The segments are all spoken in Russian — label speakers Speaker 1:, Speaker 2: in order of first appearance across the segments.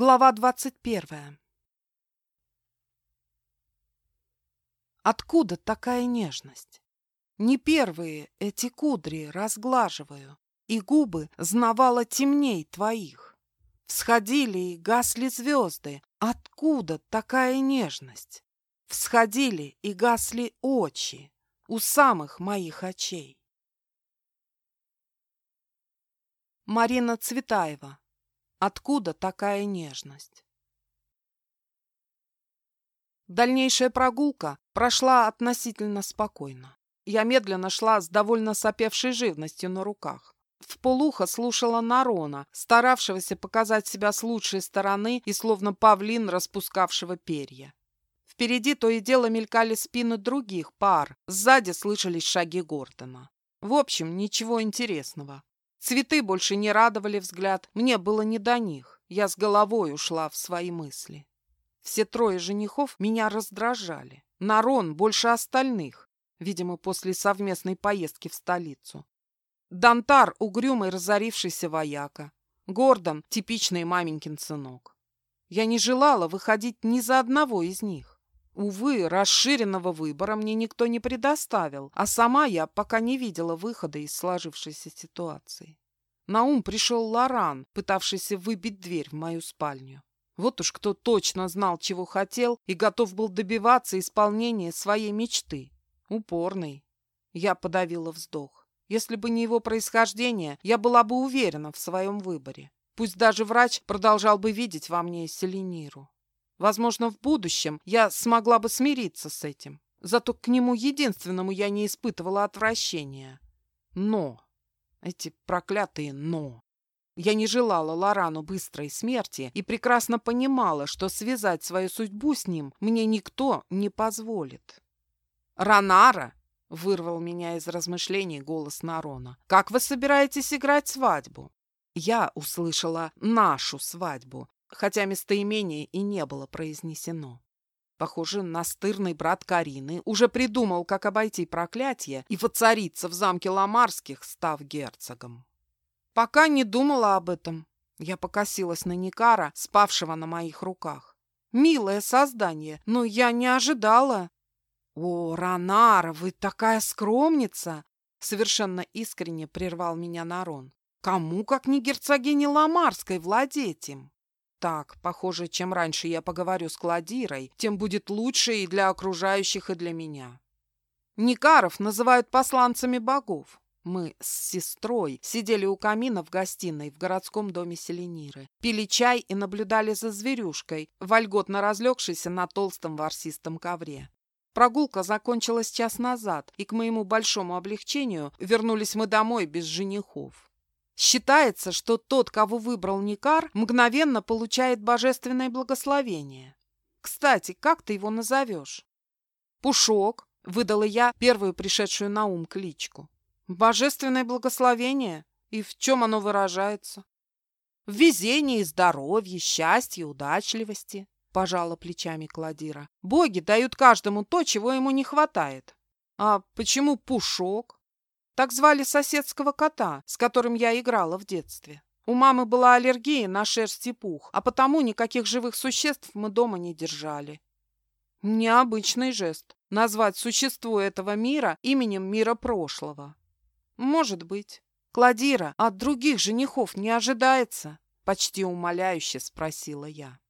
Speaker 1: Глава двадцать первая. Откуда такая нежность? Не первые эти кудри разглаживаю, и губы знавала темней твоих. Всходили и гасли звезды. Откуда такая нежность? Всходили и гасли очи у самых моих очей. Марина Цветаева Откуда такая нежность? Дальнейшая прогулка прошла относительно спокойно. Я медленно шла с довольно сопевшей живностью на руках. В полухо слушала Нарона, старавшегося показать себя с лучшей стороны и словно павлин, распускавшего перья. Впереди то и дело мелькали спины других пар, сзади слышались шаги Гордона. В общем, ничего интересного. Цветы больше не радовали взгляд, мне было не до них. Я с головой ушла в свои мысли. Все трое женихов меня раздражали. Нарон больше остальных, видимо, после совместной поездки в столицу. Дантар — угрюмый разорившийся вояка. Гордон — типичный маменькин сынок. Я не желала выходить ни за одного из них. Увы, расширенного выбора мне никто не предоставил, а сама я пока не видела выхода из сложившейся ситуации. На ум пришел Лоран, пытавшийся выбить дверь в мою спальню. Вот уж кто точно знал, чего хотел, и готов был добиваться исполнения своей мечты. Упорный. Я подавила вздох. Если бы не его происхождение, я была бы уверена в своем выборе. Пусть даже врач продолжал бы видеть во мне Селениру. Возможно, в будущем я смогла бы смириться с этим. Зато к нему единственному я не испытывала отвращения. Но! Эти проклятые «но». Я не желала Лорану быстрой смерти и прекрасно понимала, что связать свою судьбу с ним мне никто не позволит. «Ранара!» — вырвал меня из размышлений голос Нарона. «Как вы собираетесь играть свадьбу?» Я услышала «нашу свадьбу», хотя местоимение и не было произнесено. Похоже, настырный брат Карины уже придумал, как обойти проклятие и воцариться в замке Ламарских, став герцогом. Пока не думала об этом. Я покосилась на Никара, спавшего на моих руках. Милое создание, но я не ожидала. О, Ранара, вы такая скромница! Совершенно искренне прервал меня Нарон. Кому, как не герцогине Ламарской, владеть им? Так, похоже, чем раньше я поговорю с Кладирой, тем будет лучше и для окружающих, и для меня. Никаров называют посланцами богов. Мы с сестрой сидели у камина в гостиной в городском доме Селениры, пили чай и наблюдали за зверюшкой, вольготно разлегшейся на толстом ворсистом ковре. Прогулка закончилась час назад, и к моему большому облегчению вернулись мы домой без женихов. Считается, что тот, кого выбрал Никар, мгновенно получает божественное благословение. Кстати, как ты его назовешь? Пушок, выдала я первую пришедшую на ум кличку. Божественное благословение? И в чем оно выражается? В везении, здоровье, счастье, удачливости, пожала плечами Кладира. Боги дают каждому то, чего ему не хватает. А почему Пушок? Так звали соседского кота, с которым я играла в детстве. У мамы была аллергия на шерсть и пух, а потому никаких живых существ мы дома не держали. Необычный жест — назвать существо этого мира именем мира прошлого. Может быть. Кладира от других женихов не ожидается? Почти умоляюще спросила я.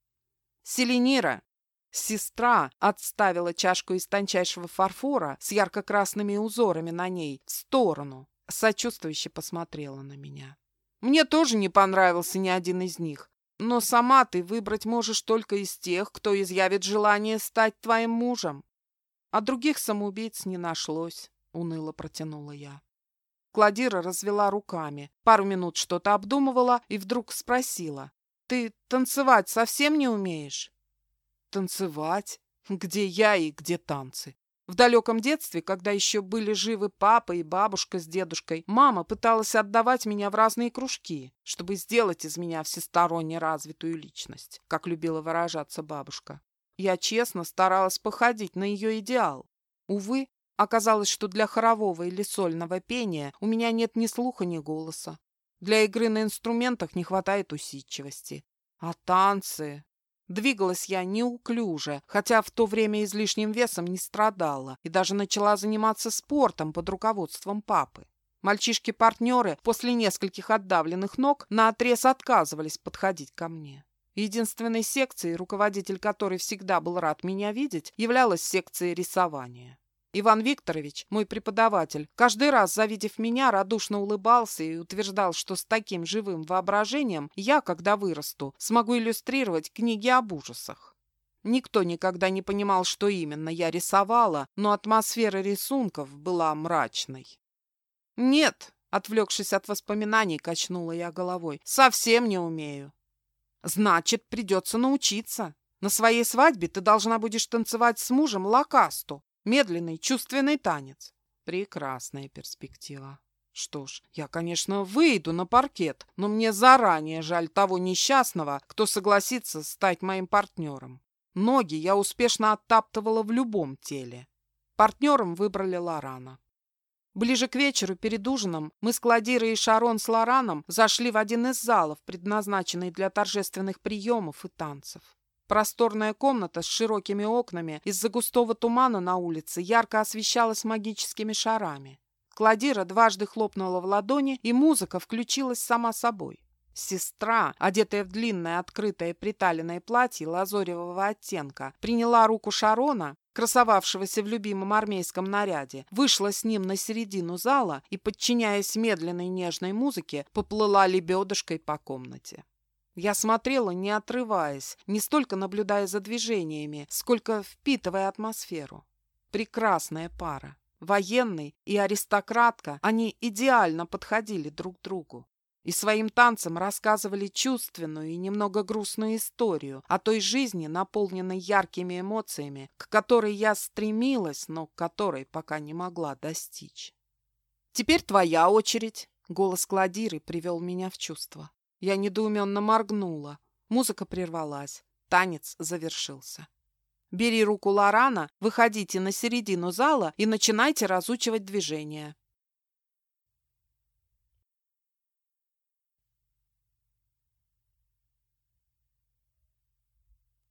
Speaker 1: Селенира, Сестра отставила чашку из тончайшего фарфора с ярко-красными узорами на ней в сторону, сочувствующе посмотрела на меня. Мне тоже не понравился ни один из них, но сама ты выбрать можешь только из тех, кто изъявит желание стать твоим мужем. А других самоубийц не нашлось, уныло протянула я. Кладира развела руками, пару минут что-то обдумывала и вдруг спросила. «Ты танцевать совсем не умеешь?» Танцевать? Где я и где танцы? В далеком детстве, когда еще были живы папа и бабушка с дедушкой, мама пыталась отдавать меня в разные кружки, чтобы сделать из меня всесторонне развитую личность, как любила выражаться бабушка. Я честно старалась походить на ее идеал. Увы, оказалось, что для хорового или сольного пения у меня нет ни слуха, ни голоса. Для игры на инструментах не хватает усидчивости. А танцы? Двигалась я неуклюже, хотя в то время излишним весом не страдала и даже начала заниматься спортом под руководством папы. Мальчишки-партнеры после нескольких отдавленных ног наотрез отказывались подходить ко мне. Единственной секцией, руководитель которой всегда был рад меня видеть, являлась секция рисования. Иван Викторович, мой преподаватель, каждый раз, завидев меня, радушно улыбался и утверждал, что с таким живым воображением я, когда вырасту, смогу иллюстрировать книги об ужасах. Никто никогда не понимал, что именно я рисовала, но атмосфера рисунков была мрачной. «Нет», — отвлекшись от воспоминаний, качнула я головой, — «совсем не умею». «Значит, придется научиться. На своей свадьбе ты должна будешь танцевать с мужем лакасту, Медленный, чувственный танец. Прекрасная перспектива. Что ж, я, конечно, выйду на паркет, но мне заранее жаль того несчастного, кто согласится стать моим партнером. Ноги я успешно оттаптывала в любом теле. Партнером выбрали Лорана. Ближе к вечеру, перед ужином, мы с Кладирой и Шарон с Лораном зашли в один из залов, предназначенный для торжественных приемов и танцев. Просторная комната с широкими окнами из-за густого тумана на улице ярко освещалась магическими шарами. Кладира дважды хлопнула в ладони, и музыка включилась сама собой. Сестра, одетая в длинное открытое приталенное платье лазоревого оттенка, приняла руку Шарона, красовавшегося в любимом армейском наряде, вышла с ним на середину зала и, подчиняясь медленной нежной музыке, поплыла лебедушкой по комнате. Я смотрела, не отрываясь, не столько наблюдая за движениями, сколько впитывая атмосферу. Прекрасная пара. Военный и аристократка, они идеально подходили друг другу. И своим танцем рассказывали чувственную и немного грустную историю о той жизни, наполненной яркими эмоциями, к которой я стремилась, но которой пока не могла достичь. «Теперь твоя очередь», — голос Кладиры привел меня в чувство. Я недоуменно моргнула. Музыка прервалась. Танец завершился. «Бери руку Лорана, выходите на середину зала и начинайте разучивать движения».